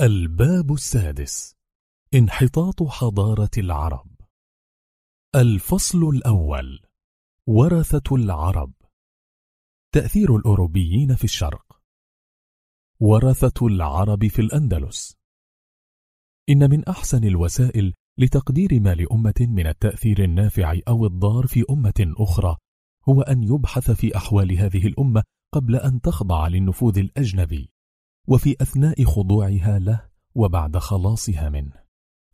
الباب السادس انحطاط حضارة العرب. الفصل الأول ورثة العرب. تأثير الأوروبيين في الشرق. ورثة العرب في الأندلس. إن من أحسن الوسائل لتقدير ما لأمة من التأثير النافع أو الضار في أمة أخرى هو أن يبحث في أحوال هذه الأمة قبل أن تخضع للنفوذ الأجنبي. وفي أثناء خضوعها له وبعد خلاصها منه.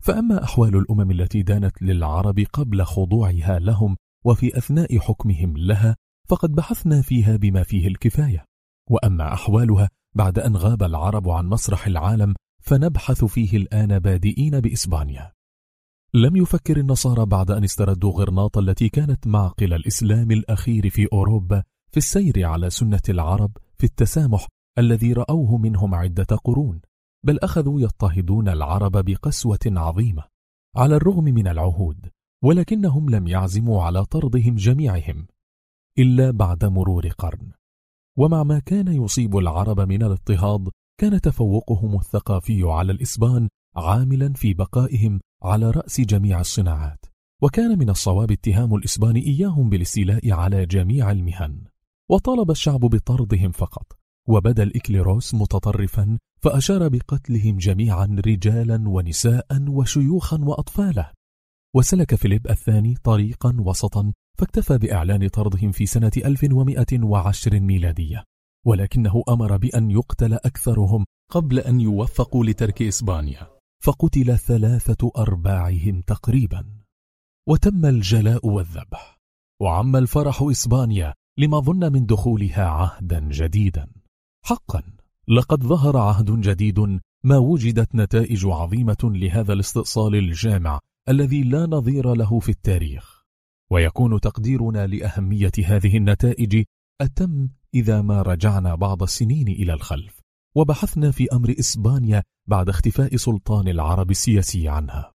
فأما أحوال الأمم التي دانت للعرب قبل خضوعها لهم وفي أثناء حكمهم لها فقد بحثنا فيها بما فيه الكفاية. وأما أحوالها بعد أن غاب العرب عن مسرح العالم فنبحث فيه الآن بادئين بإسبانيا. لم يفكر النصارى بعد أن استردوا غرناطة التي كانت معقل الإسلام الأخير في أوروبا في السير على سنة العرب في التسامح الذي رأوه منهم عدة قرون بل أخذوا يضطهدون العرب بقسوة عظيمة على الرغم من العهود ولكنهم لم يعزموا على طردهم جميعهم إلا بعد مرور قرن. ومع ما كان يصيب العرب من الاضطهاد كان تفوقهم الثقافي على الإسبان عاملا في بقائهم على رأس جميع الصناعات وكان من الصواب اتهام الإسبان إياهم بالاستيلاء على جميع المهن. وطالب الشعب بطردهم فقط وبدأ الإكليروس متطرفا فأشار بقتلهم جميعا رجالا ونساء وشيوخا وأطفالا. وسلك فيليب الثاني طريقا وسطا فاكتفى بإعلان طردهم في سنة 1110 ميلادية. ولكنه أمر بأن يقتل أكثرهم قبل أن يوفقوا لترك إسبانيا. فقتل ثلاثة أرباعهم تقريبا. وتم الجلاء والذبح. وعم الفرح إسبانيا لما ظن من دخولها عهدا جديدا. حقا لقد ظهر عهد جديد ما وجدت نتائج عظيمة لهذا الاستئصال الجامع الذي لا نظير له في التاريخ. ويكون تقديرنا لأهمية هذه النتائج أتم إذا ما رجعنا بعض السنين إلى الخلف وبحثنا في أمر إسبانيا بعد اختفاء سلطان العرب السياسي عنها.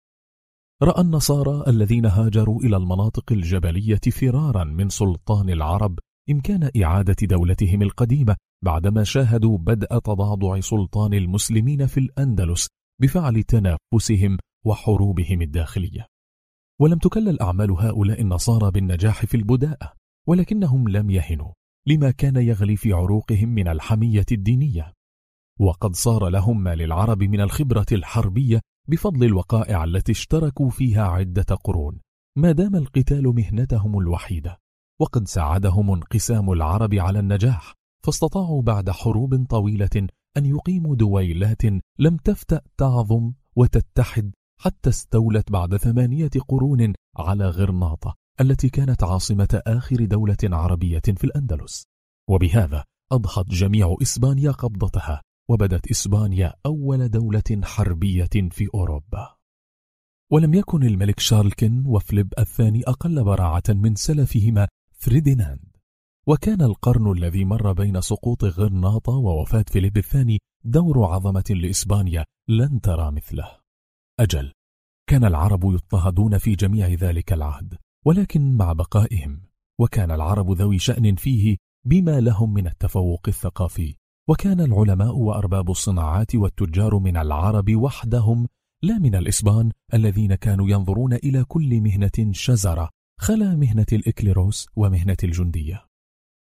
رأى النصارى الذين هاجروا إلى المناطق الجبلية فرارا من سلطان العرب إمكان إعادة دولتهم القديمة بعدما شاهدوا بدء تضاضع سلطان المسلمين في الأندلس بفعل تنافسهم وحروبهم الداخلية. ولم تكلل أعمال هؤلاء النصارى بالنجاح في البداءة ولكنهم لم يهنوا لما كان يغلي في عروقهم من الحمية الدينية. وقد صار لهم ما للعرب من الخبرة الحربية بفضل الوقائع التي اشتركوا فيها عدة قرون ما دام القتال مهنتهم الوحيدة. وقد ساعدهم انقسام العرب على النجاح فاستطاعوا بعد حروب طويلة أن يقيموا دويلات لم تفتأ تعظم وتتحد حتى استولت بعد ثمانية قرون على غرناطة التي كانت عاصمة آخر دولة عربية في الأندلس. وبهذا أضحت جميع إسبانيا قبضتها وبدت إسبانيا أول دولة حربية في أوروبا. ولم يكن الملك شارلكن وفليب الثاني أقل براعة من سلفهما فرديناند وكان القرن الذي مر بين سقوط غرناطة ووفاة فيليب الثاني دور عظمة لإسبانيا لن ترى مثله. أجل كان العرب يضطهدون في جميع ذلك العهد ولكن مع بقائهم وكان العرب ذوي شأن فيه بما لهم من التفوق الثقافي وكان العلماء وأرباب الصناعات والتجار من العرب وحدهم لا من الإسبان الذين كانوا ينظرون إلى كل مهنة شزرة خلا مهنة الإكليروس ومهنة الجندية.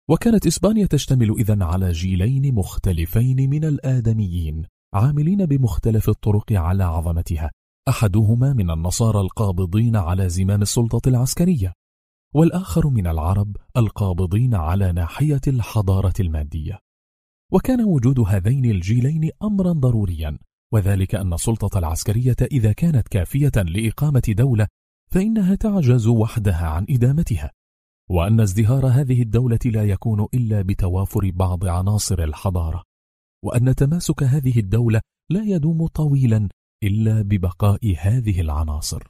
وكانت إسبانيا تشتمل إذن على جيلين مختلفين من الآدميين عاملين بمختلف الطرق على عظمتها أحدهما من النصارى القابضين على زمام السلطة العسكرية والآخر من العرب القابضين على ناحية الحضارة المادية. وكان وجود هذين الجيلين أمرا ضروريا وذلك أن السلطة العسكرية إذا كانت كافية لإقامة دولة فإنها تعجز وحدها عن إدامتها وأن ازدهار هذه الدولة لا يكون إلا بتوافر بعض عناصر الحضارة وأن تماسك هذه الدولة لا يدوم طويلا إلا ببقاء هذه العناصر.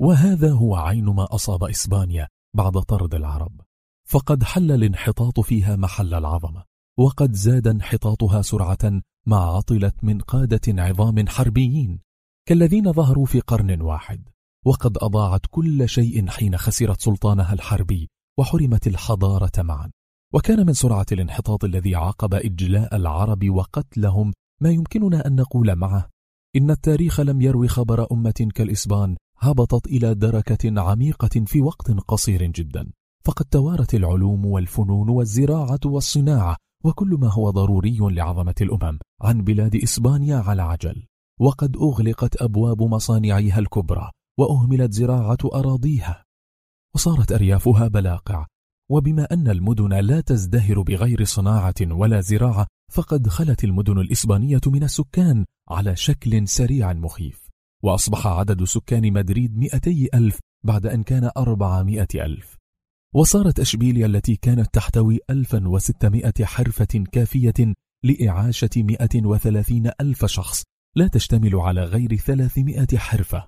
وهذا هو عين ما أصاب إسبانيا بعد طرد العرب فقد حل الانحطاط فيها محل العظمة وقد زاد انحطاطها سرعة ما عطلت من قادة عظام حربيين كالذين ظهروا في قرن واحد. وقد أضاعت كل شيء حين خسرت سلطانها الحربي وحرمت الحضارة معا. وكان من سرعة الانحطاط الذي عاقب إجلاء العرب وقتلهم ما يمكننا أن نقول معه. إن التاريخ لم يروي خبر أمة كالإسبان هبطت إلى دركة عميقة في وقت قصير جدا. فقد توارت العلوم والفنون والزراعة والصناعة وكل ما هو ضروري لعظمة الأمم عن بلاد إسبانيا على عجل. وقد أغلقت أبواب مصانعها الكبرى وأهملت زراعة أراضيها وصارت أريافها بلاقع. وبما أن المدن لا تزدهر بغير صناعة ولا زراعة فقد خلت المدن الإسبانية من السكان على شكل سريع مخيف. وأصبح عدد سكان مدريد مئتي ألف بعد أن كان أربعمائة ألف. وصارت أشبيليا التي كانت تحتوي 1600 حرفة كافية لإعاشة 130 ألف شخص لا تشتمل على غير 300 حرفة.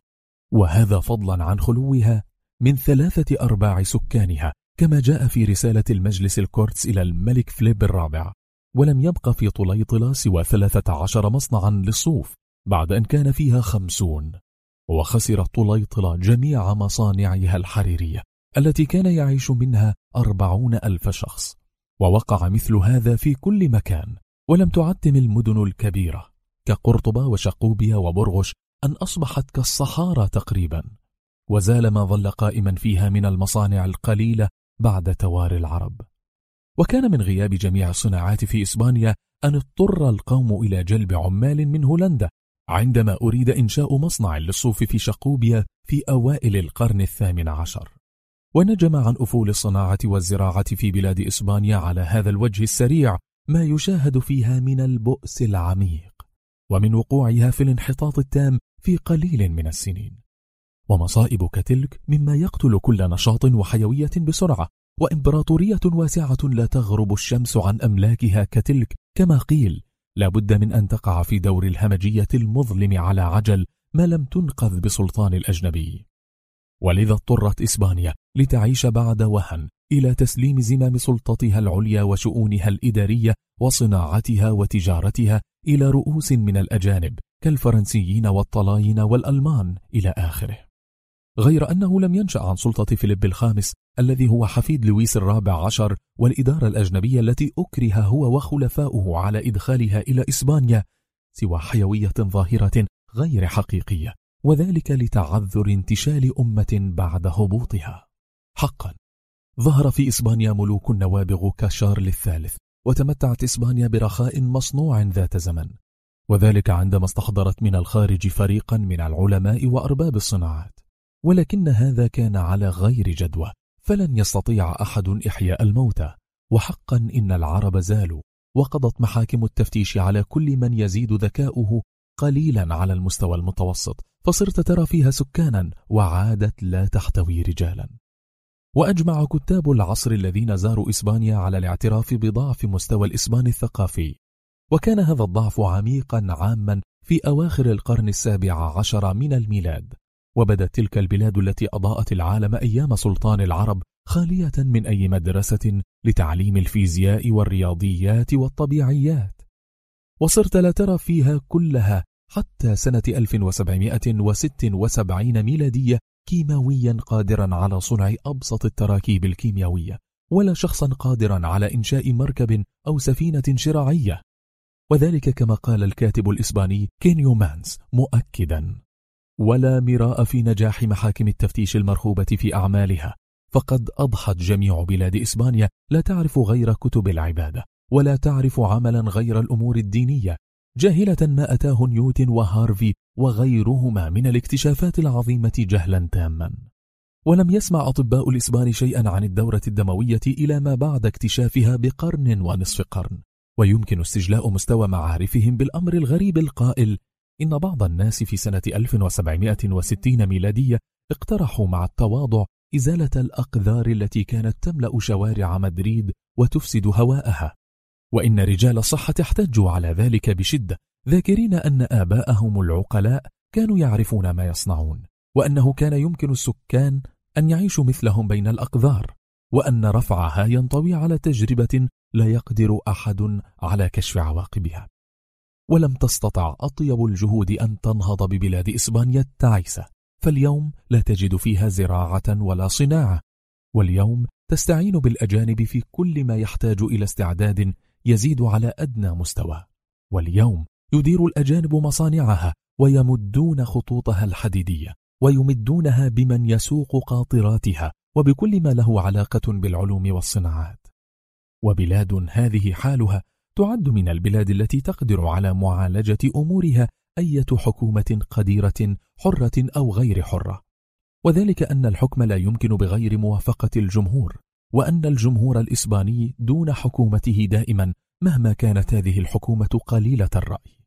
وهذا فضلا عن خلوها من ثلاثة أرباع سكانها كما جاء في رسالة المجلس الكورتس إلى الملك فليب الرابع. ولم يبق في طليطلة سوى ثلاثة عشر مصنعا للصوف بعد أن كان فيها خمسون. وخسرت طليطلة جميع مصانعها الحريرية التي كان يعيش منها أربعون ألف شخص. ووقع مثل هذا في كل مكان ولم تعتم المدن الكبيرة كقرطبة وشقوبيا وبرغش أن أصبحت كالصحارى تقريبا وزال ما ظل قائما فيها من المصانع القليلة بعد تواري العرب. وكان من غياب جميع الصناعات في إسبانيا أن اضطر القوم إلى جلب عمال من هولندا عندما أريد إنشاء مصنع للصوف في شقوبيا في أوائل القرن الثامن عشر. ونجم عن أفول الصناعة والزراعة في بلاد إسبانيا على هذا الوجه السريع ما يشاهد فيها من البؤس العميق. ومن وقوعها في الانحطاط التام في قليل من السنين. ومصائب كتلك مما يقتل كل نشاط وحيوية بسرعة وإمبراطورية واسعة لا تغرب الشمس عن أملاكها كتلك. كما قيل لابد من أن تقع في دور الهمجية المظلم على عجل ما لم تنقذ بسلطان الأجنبي. ولذا اضطرت إسبانيا لتعيش بعد وهن إلى تسليم زمام سلطتها العليا وشؤونها الإدارية وصناعتها وتجارتها إلى رؤوس من الأجانب. كالفرنسيين والطلاين والألمان إلى آخره. غير أنه لم ينشأ عن سلطة فيليب الخامس الذي هو حفيد لويس الرابع عشر والإدارة الأجنبية التي أكره هو وخلفاؤه على إدخالها إلى إسبانيا سوى حيوية ظاهرة غير حقيقية وذلك لتعذر انتشال أمة بعد هبوطها. حقا ظهر في إسبانيا ملوك النوابغ كشارل الثالث وتمتعت إسبانيا برخاء مصنوع ذات زمن. وذلك عندما استحضرت من الخارج فريقا من العلماء وأرباب الصناعات. ولكن هذا كان على غير جدوى فلن يستطيع أحد إحياء الموتى. وحقا إن العرب زالوا وقضت محاكم التفتيش على كل من يزيد ذكاؤه قليلا على المستوى المتوسط فصرت ترى فيها سكانا وعادت لا تحتوي رجالا. وأجمع كتاب العصر الذين زاروا إسبانيا على الاعتراف بضعف مستوى الإسبان الثقافي. وكان هذا الضعف عميقا عاما في أواخر القرن السابع عشر من الميلاد وبدت تلك البلاد التي أضاءت العالم أيام سلطان العرب خالية من أي مدرسة لتعليم الفيزياء والرياضيات والطبيعيات. وصرت لا ترى فيها كلها حتى سنة 1776 ميلادية كيماويا قادرا على صنع أبسط التراكيب الكيميائية ولا شخصا قادرا على إنشاء مركب أو سفينة شراعية. وذلك كما قال الكاتب الإسباني كينيو مانس مؤكدا. ولا مراء في نجاح محاكم التفتيش المرهوبة في أعمالها. فقد أضحت جميع بلاد إسبانيا لا تعرف غير كتب العبادة ولا تعرف عملا غير الأمور الدينية. جاهلة ما أتاه نيوتن وهارفي وغيرهما من الاكتشافات العظيمة جهلا تاما. ولم يسمع أطباء الإسبان شيئا عن الدورة الدموية إلى ما بعد اكتشافها بقرن ونصف قرن. ويمكن استجلاء مستوى معارفهم بالأمر الغريب القائل إن بعض الناس في سنة 1760 ميلادية اقترحوا مع التواضع إزالة الأقذار التي كانت تملأ شوارع مدريد وتفسد هواءها. وإن رجال الصحة احتجوا على ذلك بشدة ذاكرين أن آباءهم العقلاء كانوا يعرفون ما يصنعون وأنه كان يمكن السكان أن يعيشوا مثلهم بين الأقذار وأن رفعها ينطوي على تجربة لا يقدر أحد على كشف عواقبها. ولم تستطع أطيب الجهود أن تنهض ببلاد إسبانيا التعيسة فاليوم لا تجد فيها زراعة ولا صناعة. واليوم تستعين بالأجانب في كل ما يحتاج إلى استعداد يزيد على أدنى مستوى. واليوم يدير الأجانب مصانعها ويمدون خطوطها الحديدية ويمدونها بمن يسوق قاطراتها. وبكل ما له علاقة بالعلوم والصناعات. وبلاد هذه حالها تعد من البلاد التي تقدر على معالجة أمورها أية حكومة قديرة حرة أو غير حرة. وذلك أن الحكم لا يمكن بغير موافقة الجمهور وأن الجمهور الإسباني دون حكومته دائما مهما كانت هذه الحكومة قليلة الرأي.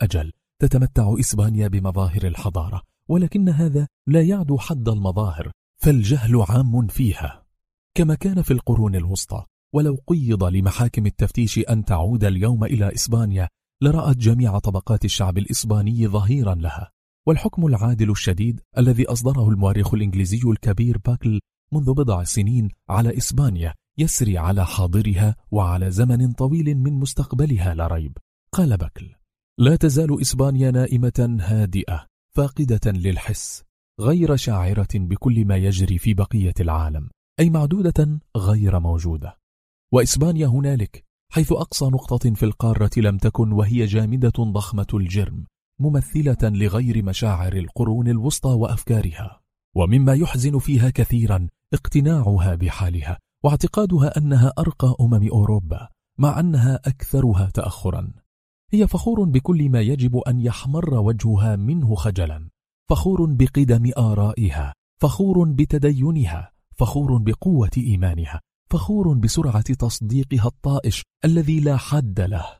أجل تتمتع إسبانيا بمظاهر الحضارة ولكن هذا لا يعدو حد المظاهر فالجهل عام فيها. كما كان في القرون الوسطى ولو قيض لمحاكم التفتيش أن تعود اليوم إلى إسبانيا لرأت جميع طبقات الشعب الإسباني ظهيرا لها. والحكم العادل الشديد الذي أصدره المؤرخ الإنجليزي الكبير باكل منذ بضع سنين على إسبانيا يسري على حاضرها وعلى زمن طويل من مستقبلها لا ريب. قال باكل لا تزال إسبانيا نائمة هادئة فاقدة للحس غير شاعرة بكل ما يجري في بقية العالم أي معدودة غير موجودة. وإسبانيا هنالك حيث أقصى نقطة في القارة لم تكن وهي جامدة ضخمة الجرم ممثلة لغير مشاعر القرون الوسطى وأفكارها. ومما يحزن فيها كثيرا اقتناعها بحالها واعتقادها أنها أرقى أمم أوروبا مع أنها أكثرها تأخرا. هي فخور بكل ما يجب أن يحمر وجهها منه خجلا فخور بقدم آرائها فخور بتدينها فخور بقوة إيمانها فخور بسرعة تصديقها الطائش الذي لا حد له.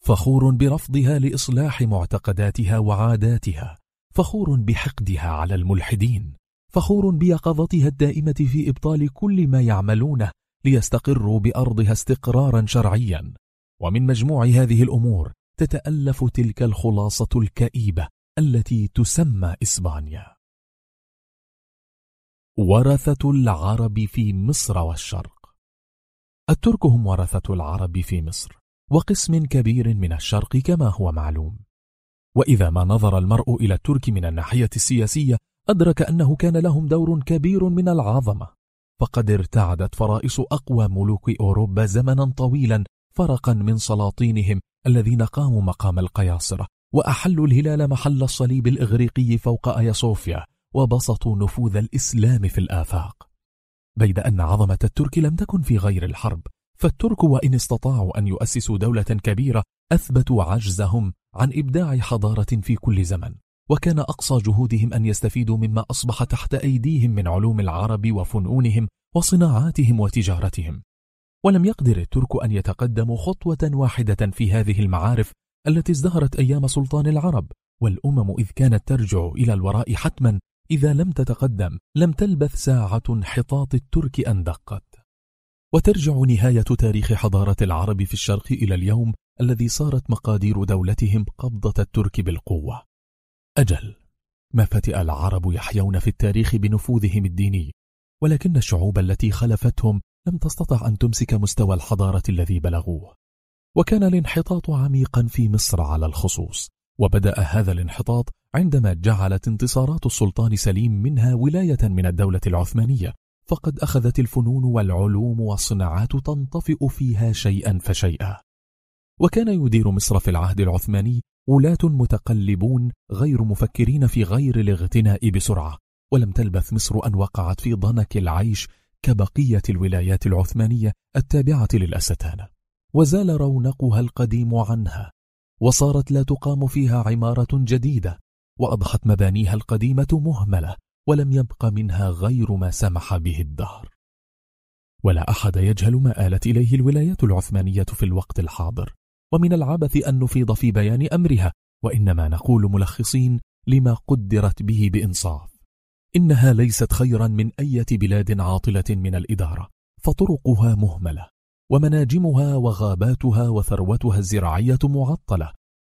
فخور برفضها لإصلاح معتقداتها وعاداتها. فخور بحقدها على الملحدين. فخور بيقظتها الدائمة في إبطال كل ما يعملونه ليستقروا بأرضها استقرارا شرعيا. ومن مجموع هذه الأمور تتألف تلك الخلاصة الكئيبة التي تسمى إسبانيا. ورثة العرب في مصر والشرق. الترك هم ورثة العرب في مصر وقسم كبير من الشرق كما هو معلوم. وإذا ما نظر المرء إلى الترك من الناحية السياسية أدرك أنه كان لهم دور كبير من العظمة. فقد ارتعدت فرائص أقوى ملوك أوروبا زمنا طويلا فرقا من سلاطينهم الذين قاموا مقام القياصرة وأحلوا الهلال محل الصليب الإغريقي فوق آيا صوفيا وبسطوا نفوذ الإسلام في الآفاق. بيد أن عظمة الترك لم تكن في غير الحرب فالترك وإن استطاعوا أن يؤسسوا دولة كبيرة أثبتوا عجزهم عن إبداع حضارة في كل زمن وكان أقصى جهودهم أن يستفيدوا مما أصبح تحت أيديهم من علوم العرب وفنونهم وصناعاتهم وتجارتهم. ولم يقدر الترك أن يتقدموا خطوة واحدة في هذه المعارف التي ازدهرت أيام سلطان العرب والأمم إذ كانت ترجع إلى الوراء حتما إذا لم تتقدم لم تلبث ساعة انحطاط الترك أن دقت. وترجع نهاية تاريخ حضارة العرب في الشرق إلى اليوم الذي صارت مقادير دولتهم قبضة الترك بالقوة. أجل ما فتئ العرب يحيون في التاريخ بنفوذهم الديني ولكن الشعوب التي خلفتهم لم تستطع أن تمسك مستوى الحضارة الذي بلغوه. وكان الانحطاط عميقا في مصر على الخصوص وبدأ هذا الانحطاط عندما جعلت انتصارات السلطان سليم منها ولاية من الدولة العثمانية فقد أخذت الفنون والعلوم والصناعات تنطفئ فيها شيئا فشيئا. وكان يدير مصر في العهد العثماني ولاة متقلبون غير مفكرين في غير الاغتناء بسرعة ولم تلبث مصر أن وقعت في ضنك العيش كبقية الولايات العثمانية التابعة للأستانة وزال رونقها القديم عنها وصارت لا تقام فيها عمارة جديدة وأضحت مبانيها القديمة مهملة ولم يبق منها غير ما سمح به الدهر. ولا أحد يجهل ما آلت إليه الولايات العثمانية في الوقت الحاضر ومن العبث أن نفيض في بيان أمرها وإنما نقول ملخصين لما قدرت به بإنصاف. إنها ليست خيرا من أية بلاد عاطلة من الإدارة فطرقها مهملة ومناجمها وغاباتها وثروتها الزراعية معطلة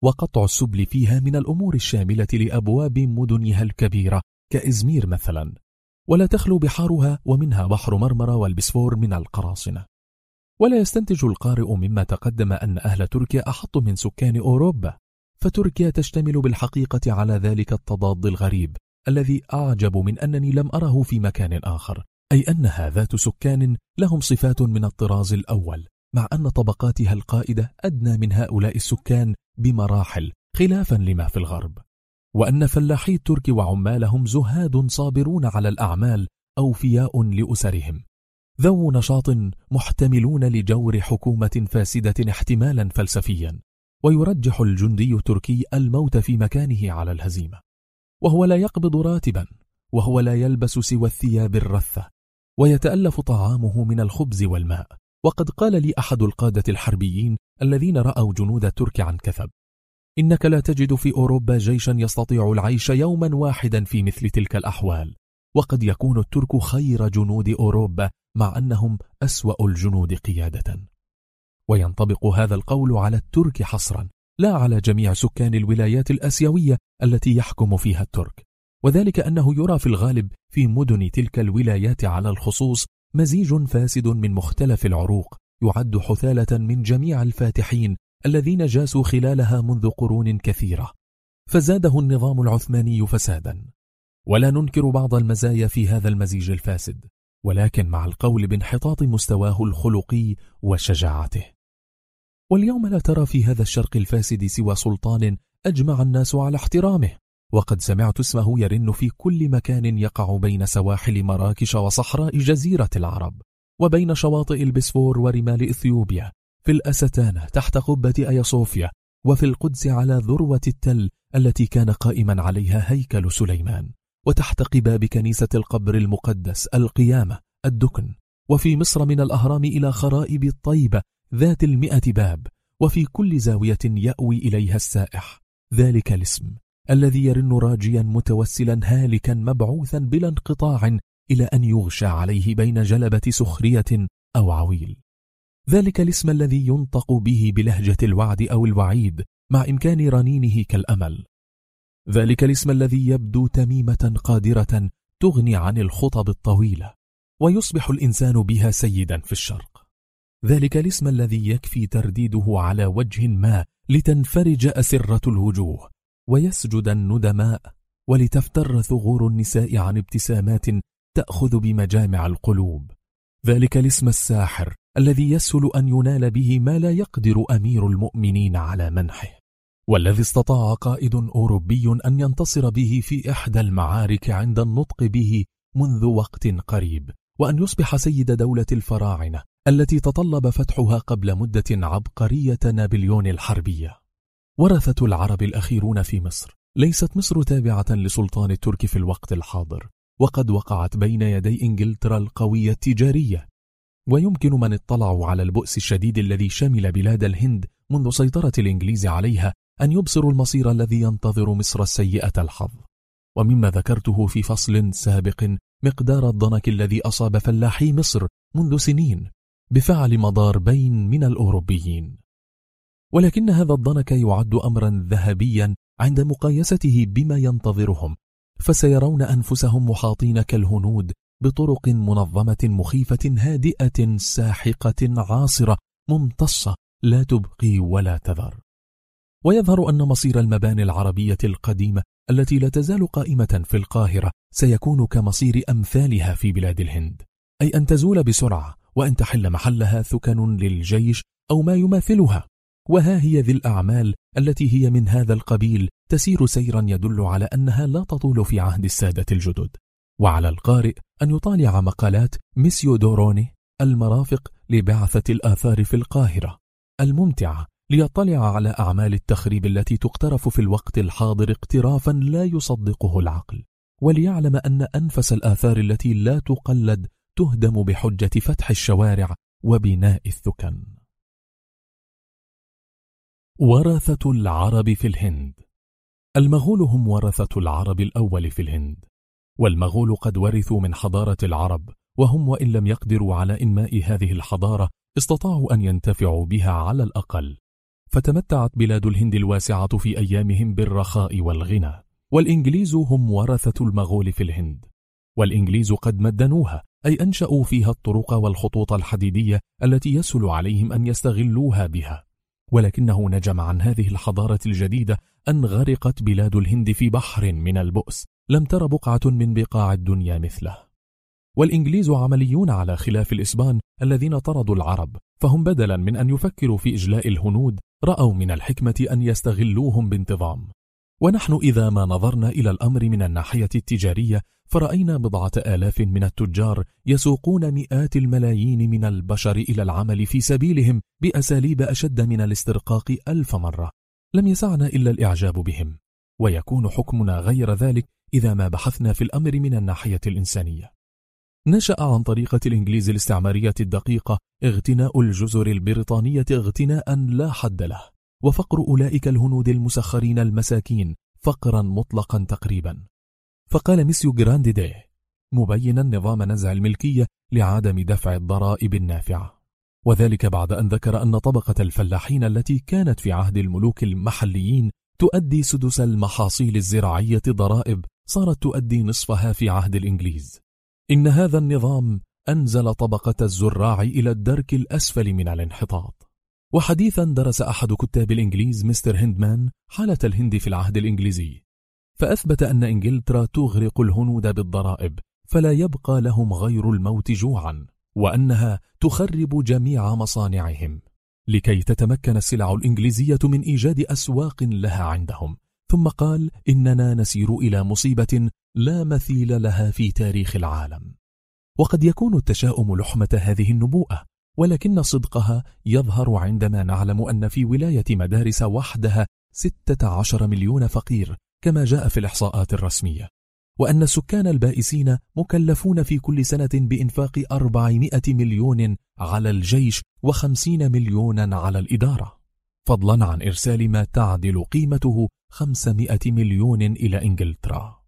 وقطع السبل فيها من الأمور الشاملة لأبواب مدنها الكبيرة كإزمير مثلا. ولا تخلو بحارها ومنها بحر مرمرة والبسفور من القراصنة. ولا يستنتج القارئ مما تقدم أن أهل تركيا أحط من سكان أوروبا. فتركيا تشتمل بالحقيقة على ذلك التضاد الغريب الذي أعجب من أنني لم أره في مكان آخر. أي أنها ذات سكان لهم صفات من الطراز الأول. مع أن طبقاتها القائدة أدنى من هؤلاء السكان بمراحل خلافا لما في الغرب. وأن فلاحي الترك وعمالهم زهاد صابرون على الأعمال أوفياء لأسرهم. ذو نشاط محتملون لجور حكومة فاسدة احتمالا فلسفيا. ويرجح الجندي التركي الموت في مكانه على الهزيمة. وهو لا يقبض راتبا وهو لا يلبس سوى الثياب الرثة. ويتألف طعامه من الخبز والماء. وقد قال لي أحد القادة الحربيين الذين رأوا جنود الترك عن كثب إنك لا تجد في أوروبا جيشا يستطيع العيش يوما واحدا في مثل تلك الأحوال وقد يكون الترك خير جنود أوروبا مع أنهم أسوأ الجنود قيادة. وينطبق هذا القول على الترك حصرا لا على جميع سكان الولايات الأسيوية التي يحكم فيها الترك وذلك أنه يرى في الغالب في مدن تلك الولايات على الخصوص مزيج فاسد من مختلف العروق يعد حثالة من جميع الفاتحين الذين جاسوا خلالها منذ قرون كثيرة. فزاده النظام العثماني فسادا. ولا ننكر بعض المزايا في هذا المزيج الفاسد ولكن مع القول بانحطاط مستواه الخلقي وشجاعته. واليوم لا ترى في هذا الشرق الفاسد سوى سلطان أجمع الناس على احترامه. وقد سمعت اسمه يرن في كل مكان يقع بين سواحل مراكش وصحراء جزيرة العرب وبين شواطئ البسفور ورمال إثيوبيا في الأستانة تحت قبة أيا صوفيا وفي القدس على ذروة التل التي كان قائما عليها هيكل سليمان وتحت قباب كنيسة القبر المقدس القيامة الدكن وفي مصر من الأهرام إلى خرائب الطيبة ذات المئة باب وفي كل زاوية يأوي إليها السائح ذلك الاسم. الذي يرن راجيا متوسلا هالكا مبعوثا بلا انقطاع إلى أن يغشى عليه بين جلبة سخرية أو عويل. ذلك الاسم الذي ينطق به بلهجة الوعد أو الوعيد مع إمكان رنينه كالأمل. ذلك الاسم الذي يبدو تميمة قادرة تغني عن الخطب الطويلة ويصبح الإنسان بها سيدا في الشرق. ذلك الاسم الذي يكفي ترديده على وجه ما لتنفرج أسرة الوجوه ويسجد الندماء ولتفتر ثغور النساء عن ابتسامات تأخذ بمجامع القلوب. ذلك الاسم الساحر الذي يسهل أن ينال به ما لا يقدر أمير المؤمنين على منحه. والذي استطاع قائد أوروبي أن ينتصر به في إحدى المعارك عند النطق به منذ وقت قريب وأن يصبح سيد دولة الفراعنة التي تطلب فتحها قبل مدة عبقرية نابليون الحربية. ورثة العرب الأخيرون في مصر. ليست مصر تابعة لسلطان الترك في الوقت الحاضر وقد وقعت بين يدي إنجلترا القوية التجارية. ويمكن من اطلعوا على البؤس الشديد الذي شمل بلاد الهند منذ سيطرة الإنجليز عليها أن يبصروا المصير الذي ينتظر مصر السيئة الحظ. ومما ذكرته في فصل سابق مقدار الضنك الذي أصاب فلاحي مصر منذ سنين بفعل مضاربين من الأوروبيين. ولكن هذا الضنك يعد أمرا ذهبيا عند مقايسته بما ينتظرهم فسيرون أنفسهم محاطين كالهنود بطرق منظمة مخيفة هادئة ساحقة عاصرة ممتصة لا تبقي ولا تذر. ويظهر أن مصير المباني العربية القديمة التي لا تزال قائمة في القاهرة سيكون كمصير أمثالها في بلاد الهند. أي أن تزول بسرعة وأن تحل محلها ثكن للجيش أو ما يماثلها. وها هي ذي الأعمال التي هي من هذا القبيل تسير سيرا يدل على أنها لا تطول في عهد السادة الجدد. وعلى القارئ أن يطالع مقالات ميسيو دوروني المرافق لبعثة الآثار في القاهرة. الممتعة ليطلع على أعمال التخريب التي تقترف في الوقت الحاضر اقترافا لا يصدقه العقل. وليعلم أن أنفس الآثار التي لا تقلد تهدم بحجة فتح الشوارع وبناء الثكن. ورثة العرب في الهند. المغول هم ورثة العرب الأول في الهند. والمغول قد ورثوا من حضارة العرب وهم وإن لم يقدروا على إنماء هذه الحضارة استطاعوا أن ينتفعوا بها على الأقل. فتمتعت بلاد الهند الواسعة في أيامهم بالرخاء والغنى. والإنجليز هم ورثة المغول في الهند. والإنجليز قد مدنوها أي أنشأوا فيها الطرق والخطوط الحديدية التي يسهل عليهم أن يستغلوها بها. ولكنه نجم عن هذه الحضارة الجديدة أن غرقت بلاد الهند في بحر من البؤس. لم تر بقعة من بقاع الدنيا مثله. والإنجليز عمليون على خلاف الإسبان الذين طردوا العرب فهم بدلا من أن يفكروا في إجلاء الهنود رأوا من الحكمة أن يستغلوهم بانتظام. ونحن إذا ما نظرنا إلى الأمر من الناحية التجارية فرأينا بضعة آلاف من التجار يسوقون مئات الملايين من البشر إلى العمل في سبيلهم بأساليب أشد من الاسترقاق ألف مرة. لم يسعنا إلا الإعجاب بهم. ويكون حكمنا غير ذلك إذا ما بحثنا في الأمر من الناحية الإنسانية. نشأ عن طريقة الإنجليز الاستعمارية الدقيقة اغتناء الجزر البريطانية اغتناء لا حد له. وفقر أولئك الهنود المسخرين المساكين فقرا مطلقا تقريبا. فقال ميسيو جراندي مبينا نظام نزع الملكية لعدم دفع الضرائب النافعة. وذلك بعد أن ذكر أن طبقة الفلاحين التي كانت في عهد الملوك المحليين تؤدي سدس المحاصيل الزراعية ضرائب صارت تؤدي نصفها في عهد الإنجليز. إن هذا النظام أنزل طبقة الزراع إلى الدرك الأسفل من الانحطاط. وحديثا درس أحد كتاب الإنجليز مستر هندمان حالة الهند في العهد الإنجليزي فأثبت أن إنجلترا تغرق الهنود بالضرائب فلا يبقى لهم غير الموت جوعا وأنها تخرب جميع مصانعهم لكي تتمكن السلع الإنجليزية من إيجاد أسواق لها عندهم. ثم قال إننا نسير إلى مصيبة لا مثيل لها في تاريخ العالم وقد يكون التشاؤم لحمة هذه النبوءة ولكن صدقها يظهر عندما نعلم أن في ولاية مدارس وحدها 16 مليون فقير كما جاء في الإحصاءات الرسمية. وأن السكان البائسين مكلفون في كل سنة بإنفاق 400 مليون على الجيش و50 مليونا على الإدارة. فضلا عن إرسال ما تعدل قيمته 500 مليون إلى إنجلترا.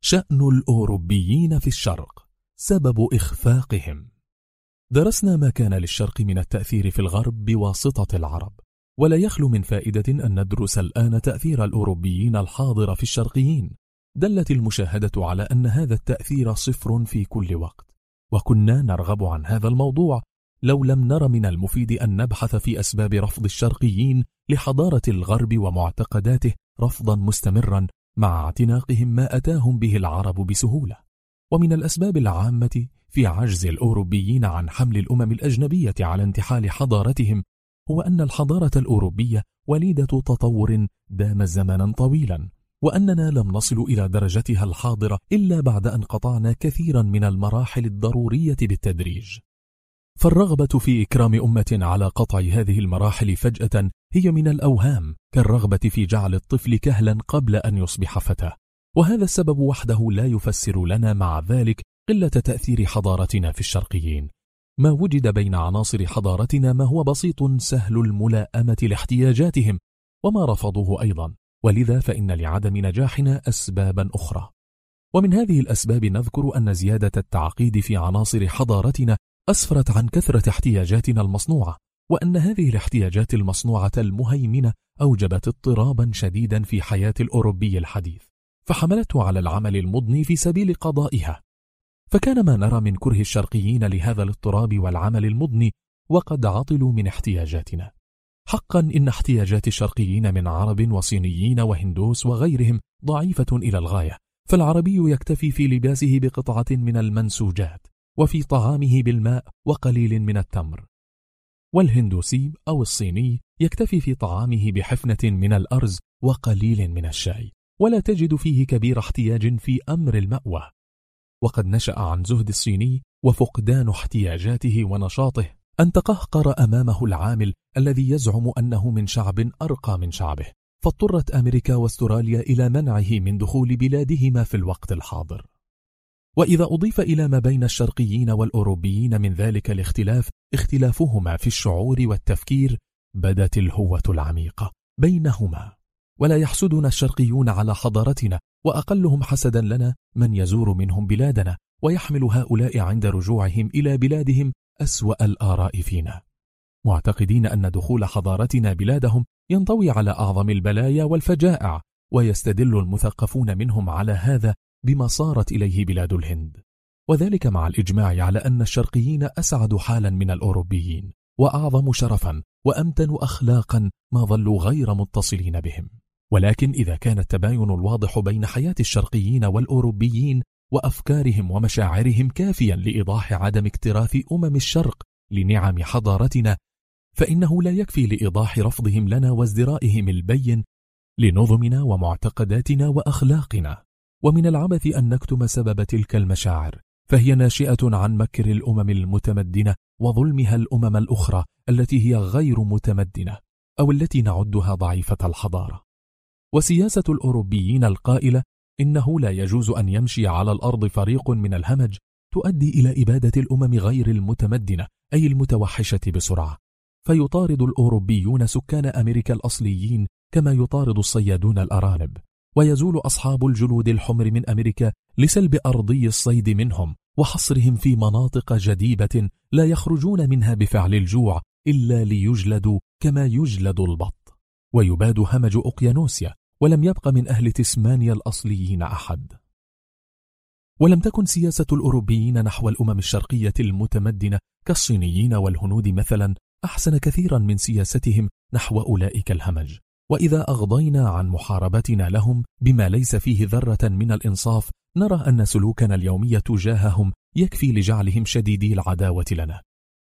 شأن الأوروبيين في الشرق سبب إخفاقهم. درسنا ما كان للشرق من التأثير في الغرب بواسطة العرب ولا يخلو من فائدة أن ندرس الآن تأثير الأوروبيين الحاضر في الشرقيين. دلت المشاهدة على أن هذا التأثير صفر في كل وقت وكنا نرغب عن هذا الموضوع لو لم نر من المفيد أن نبحث في أسباب رفض الشرقيين لحضارة الغرب ومعتقداته رفضا مستمرا مع اعتناقهم ما أتاهم به العرب بسهولة. ومن الأسباب العامة في عجز الأوروبيين عن حمل الأمم الأجنبية على انتحال حضارتهم هو أن الحضارة الأوروبية وليدة تطور دام زمنا طويلا وأننا لم نصل إلى درجتها الحاضرة إلا بعد أن قطعنا كثيرا من المراحل الضرورية بالتدريج فالرغبة في إكرام أمة على قطع هذه المراحل فجأة هي من الأوهام كالرغبة في جعل الطفل كهلا قبل أن يصبح فتى وهذا السبب وحده لا يفسر لنا مع ذلك قلة تأثير حضارتنا في الشرقيين. ما وجد بين عناصر حضارتنا ما هو بسيط سهل الملائمة لاحتياجاتهم وما رفضوه أيضا. ولذا فإن لعدم نجاحنا أسبابا أخرى. ومن هذه الأسباب نذكر أن زيادة التعقيد في عناصر حضارتنا أسفرت عن كثرة احتياجاتنا المصنوعة وأن هذه الاحتياجات المصنوعة المهيمنة أوجبت اضطرابا شديدا في حياة الأوروبي الحديث. فحملته على العمل المضني في سبيل قضائها. فكان ما نرى من كره الشرقيين لهذا الاضطراب والعمل المضني وقد عطلوا من احتياجاتنا. حقا إن احتياجات الشرقيين من عرب وصينيين وهندوس وغيرهم ضعيفة إلى الغاية فالعربي يكتفي في لباسه بقطعة من المنسوجات وفي طعامه بالماء وقليل من التمر. والهندوسي أو الصيني يكتفي في طعامه بحفنة من الأرز وقليل من الشاي ولا تجد فيه كبير احتياج في أمر المأوى. وقد نشأ عن زهد الصيني وفقدان احتياجاته ونشاطه أن تقهقر أمامه العامل الذي يزعم أنه من شعب أرقى من شعبه فاضطرت أمريكا وأستراليا إلى منعه من دخول بلادهما في الوقت الحاضر. وإذا أضيف إلى ما بين الشرقيين والأوروبيين من ذلك الاختلاف اختلافهما في الشعور والتفكير بدت الهوة العميقة بينهما. ولا يحسدنا الشرقيون على حضارتنا وأقلهم حسدا لنا من يزور منهم بلادنا ويحمل هؤلاء عند رجوعهم إلى بلادهم أسوأ الآراء فينا. معتقدين أن دخول حضارتنا بلادهم ينطوي على أعظم البلايا والفجائع ويستدل المثقفون منهم على هذا بما صارت إليه بلاد الهند. وذلك مع الإجماع على أن الشرقيين أسعد حالا من الأوروبيين وأعظم شرفا وأمتن أخلاقا ما ظلوا غير متصلين بهم. ولكن إذا كان التباين الواضح بين حياة الشرقيين والأوروبيين وأفكارهم ومشاعرهم كافيا لإيضاح عدم اكتراث أمم الشرق لنعم حضارتنا فإنه لا يكفي لإيضاح رفضهم لنا وازدرائهم البين لنظمنا ومعتقداتنا وأخلاقنا. ومن العبث أن نكتم سبب تلك المشاعر فهي ناشئة عن مكر الأمم المتمدنة وظلمها الأمم الأخرى التي هي غير متمدنة أو التي نعدها ضعيفة الحضارة. وسياسة الأوروبيين القائلة إنه لا يجوز أن يمشي على الأرض فريق من الهمج تؤدي إلى إبادة الأمم غير المتمدنة أي المتوحشة بسرعة. فيطارد الأوروبيون سكان أمريكا الأصليين كما يطارد الصيادون الأرانب. ويزول أصحاب الجلود الحمر من أمريكا لسلب أرضي الصيد منهم وحصرهم في مناطق جديبة لا يخرجون منها بفعل الجوع إلا ليجلدوا كما يجلد البط. ويباد همج أقيانوسيا ولم يبق من أهل تسمانيا الأصليين أحد. ولم تكن سياسة الأوروبيين نحو الأمم الشرقية المتمدنة كالصينيين والهنود مثلا أحسن كثيرا من سياستهم نحو أولئك الهمج. وإذا أغضينا عن محاربتنا لهم بما ليس فيه ذرة من الإنصاف نرى أن سلوكنا اليومي تجاههم يكفي لجعلهم شديدي العداوة لنا.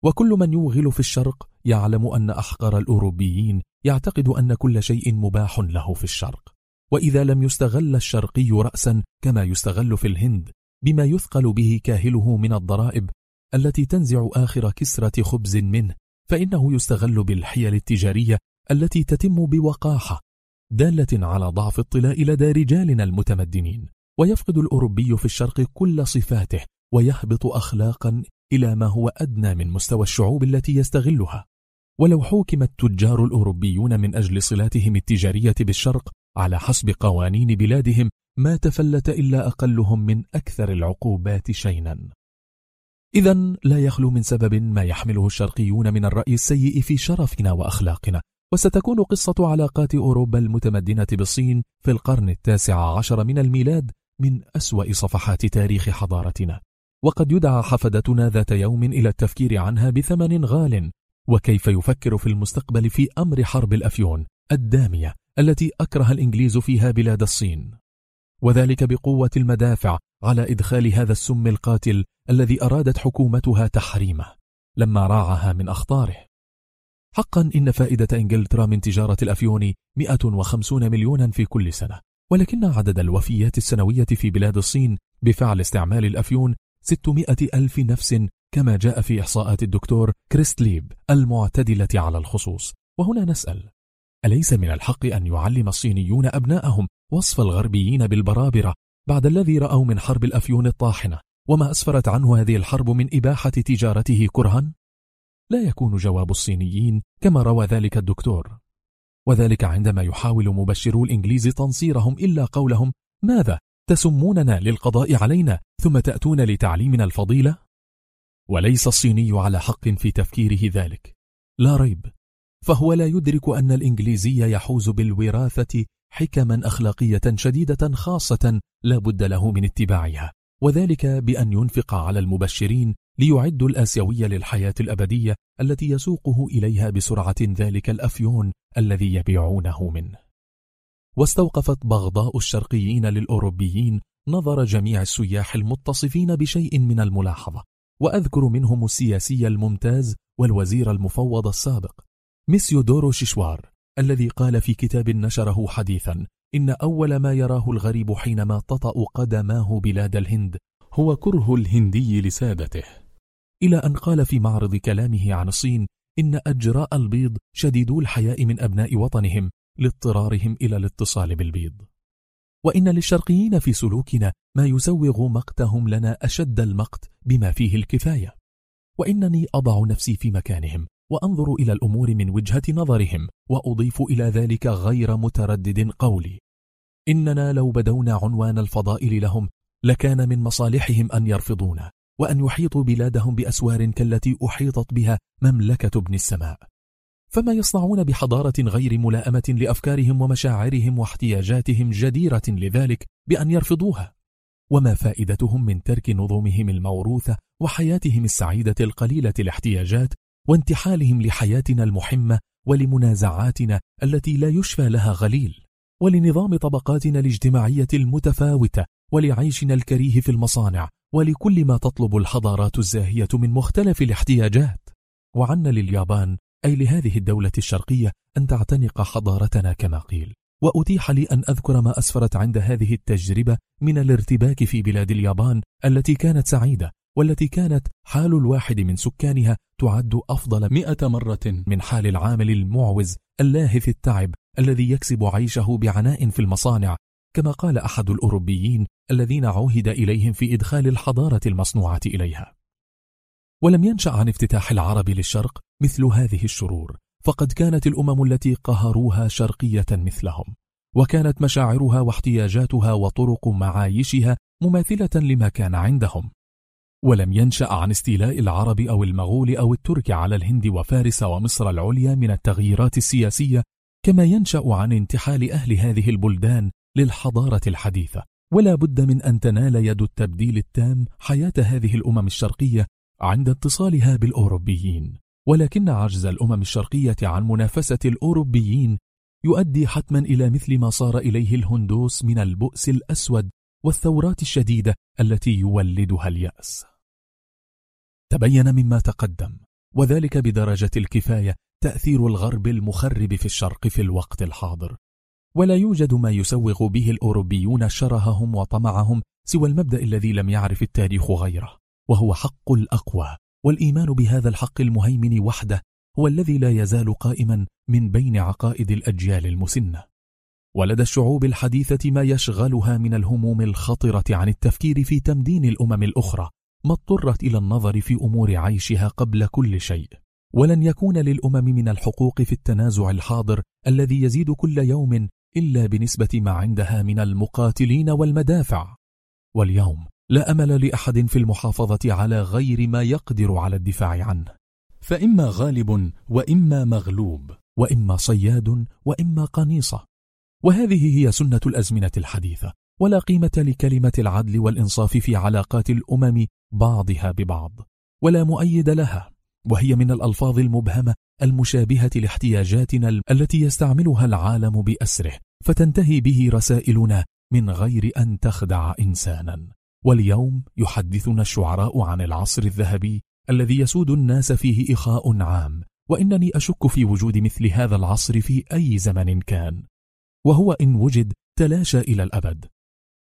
وكل من يوغل في الشرق يعلم أن أحقر الأوروبيين يعتقد أن كل شيء مباح له في الشرق. وإذا لم يستغل الشرقي رأسا كما يستغل في الهند بما يثقل به كاهله من الضرائب التي تنزع آخر كسرة خبز منه فإنه يستغل بالحيل التجارية التي تتم بوقاحة دالة على ضعف الطلاء لدى رجالنا المتمدنين. ويفقد الأوروبي في الشرق كل صفاته ويهبط أخلاقا إلى ما هو أدنى من مستوى الشعوب التي يستغلها. ولو حوكم التجار الأوروبيون من أجل صلاتهم التجارية بالشرق على حسب قوانين بلادهم ما تفلت إلا أقلهم من أكثر العقوبات شينا. إذا لا يخلو من سبب ما يحمله الشرقيون من الرأي السيء في شرفنا وأخلاقنا وستكون قصة علاقات أوروبا المتمدنة بالصين في القرن التاسع عشر من الميلاد من أسوأ صفحات تاريخ حضارتنا. وقد يدعى حفدتنا ذات يوم إلى التفكير عنها بثمن غال وكيف يفكر في المستقبل في أمر حرب الأفيون الدامية التي أكره الإنجليز فيها بلاد الصين. وذلك بقوة المدافع على إدخال هذا السم القاتل الذي أرادت حكومتها تحريمه لما راعها من أخطاره. حقا إن فائدة إنجلترا من تجارة الأفيون 150 مليونا في كل سنة ولكن عدد الوفيات السنوية في بلاد الصين بفعل استعمال الأفيون 600 ألف نفس كما جاء في إحصاءات الدكتور كريستليب المعتدلة على الخصوص وهنا نسأل أليس من الحق أن يعلم الصينيون أبناءهم وصف الغربيين بالبرابرة بعد الذي رأوا من حرب الأفيون الطاحنة وما أسفرت عنه هذه الحرب من إباحة تجارته كرها؟ لا يكون جواب الصينيين كما روى ذلك الدكتور وذلك عندما يحاول مبشرو الإنجليز تنصيرهم إلا قولهم ماذا تسموننا للقضاء علينا ثم تأتون لتعليمنا الفضيلة؟ وليس الصيني على حق في تفكيره ذلك. لا ريب فهو لا يدرك أن الإنجليزي يحوز بالوراثة حكما أخلاقية شديدة خاصة لا بد له من اتباعها وذلك بأن ينفق على المبشرين ليعدوا الآسيوية للحياة الأبدية التي يسوقه إليها بسرعة ذلك الأفيون الذي يبيعونه منه. واستوقفت بغضاء الشرقيين للأوروبيين نظر جميع السياح المتصفين بشيء من الملاحظة وأذكر منهم السياسي الممتاز والوزير المفوض السابق ميسيو دورو شيشوار الذي قال في كتاب نشره حديثا إن أول ما يراه الغريب حينما تطأ قدماه بلاد الهند هو كره الهندي لسادته. إلى أن قال في معرض كلامه عن الصين إن أجراء البيض شديدو الحياء من أبناء وطنهم لاضطرارهم إلى الاتصال بالبيض. وإن للشرقيين في سلوكنا ما يسوغ مقتهم لنا أشد المقت بما فيه الكفاية. وإنني أضع نفسي في مكانهم وأنظر إلى الأمور من وجهة نظرهم وأضيف إلى ذلك غير متردد قولي. إننا لو بدونا عنوان الفضائل لهم لكان من مصالحهم أن يرفضونا وأن يحيطوا بلادهم بأسوار كالتي أحيطت بها مملكة ابن السماء. فما يصنعون بحضارة غير ملائمة لأفكارهم ومشاعرهم واحتياجاتهم جديرة لذلك بأن يرفضوها؟ وما فائدتهم من ترك نظمهم الموروثة وحياتهم السعيدة القليلة الاحتياجات وانتحالهم لحياتنا المحمة ولمنازعاتنا التي لا يشفى لها غليل ولنظام طبقاتنا الاجتماعية المتفاوتة ولعيشنا الكريه في المصانع ولكل ما تطلب الحضارات الزاهية من مختلف الاحتياجات. وعنا لليابان أي لهذه الدولة الشرقية أن تعتنق حضارتنا كما قيل. وأتيح لي أن أذكر ما أسفرت عند هذه التجربة من الارتباك في بلاد اليابان التي كانت سعيدة والتي كانت حال الواحد من سكانها تعد أفضل مئة مرة من حال العامل المعوز اللاهث التعب الذي يكسب عيشه بعناء في المصانع. كما قال أحد الأوروبيين الذين عهد إليهم في إدخال الحضارة المصنوعة إليها. ولم ينشأ عن افتتاح العرب للشرق مثل هذه الشرور. فقد كانت الأمم التي قهروها شرقية مثلهم وكانت مشاعرها واحتياجاتها وطرق معايشها مماثلة لما كان عندهم. ولم ينشأ عن استيلاء العرب أو المغول أو الترك على الهند وفارس ومصر العليا من التغييرات السياسية كما ينشأ عن انتحال أهل هذه البلدان للحضارة الحديثة. ولا بد من أن تنال يد التبديل التام حياة هذه الأمم الشرقية عند اتصالها بالأوروبيين. ولكن عجز الأمم الشرقية عن منافسة الأوروبيين يؤدي حتما إلى مثل ما صار إليه الهندوس من البؤس الأسود والثورات الشديدة التي يولدها اليأس. تبين مما تقدم وذلك بدرجة الكفاية تأثير الغرب المخرب في الشرق في الوقت الحاضر. ولا يوجد ما يسوغ به الأوروبيون شرههم وطمعهم سوى المبدأ الذي لم يعرف التاريخ غيره وهو حق الأقوى. والإيمان بهذا الحق المهيمن وحده هو الذي لا يزال قائما من بين عقائد الأجيال المسنة. ولدى الشعوب الحديثة ما يشغلها من الهموم الخطرة عن التفكير في تمدين الأمم الأخرى ما اضطرت إلى النظر في أمور عيشها قبل كل شيء. ولن يكون للأمم من الحقوق في التنازع الحاضر الذي يزيد كل يوم إلا بنسبة ما عندها من المقاتلين والمدافع. واليوم لا أمل لأحد في المحافظة على غير ما يقدر على الدفاع عنه. فإما غالب وإما مغلوب وإما صياد وإما قنيصة. وهذه هي سنة الأزمنة الحديثة ولا قيمة لكلمة العدل والإنصاف في علاقات الأمم بعضها ببعض ولا مؤيد لها. وهي من الألفاظ المبهمة المشابهة لاحتياجاتنا التي يستعملها العالم بأسره فتنتهي به رسائلنا من غير أن تخدع إنسانا. واليوم يحدثنا الشعراء عن العصر الذهبي الذي يسود الناس فيه إخاء عام وإنني أشك في وجود مثل هذا العصر في أي زمن كان. وهو إن وجد تلاشى إلى الأبد.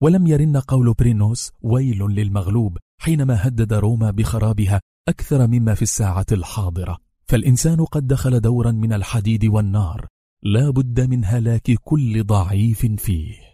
ولم يرن قول برينوس ويل للمغلوب حينما هدد روما بخرابها أكثر مما في الساعة الحاضرة. فالإنسان قد دخل دورا من الحديد والنار لا بد من هلاك كل ضعيف فيه.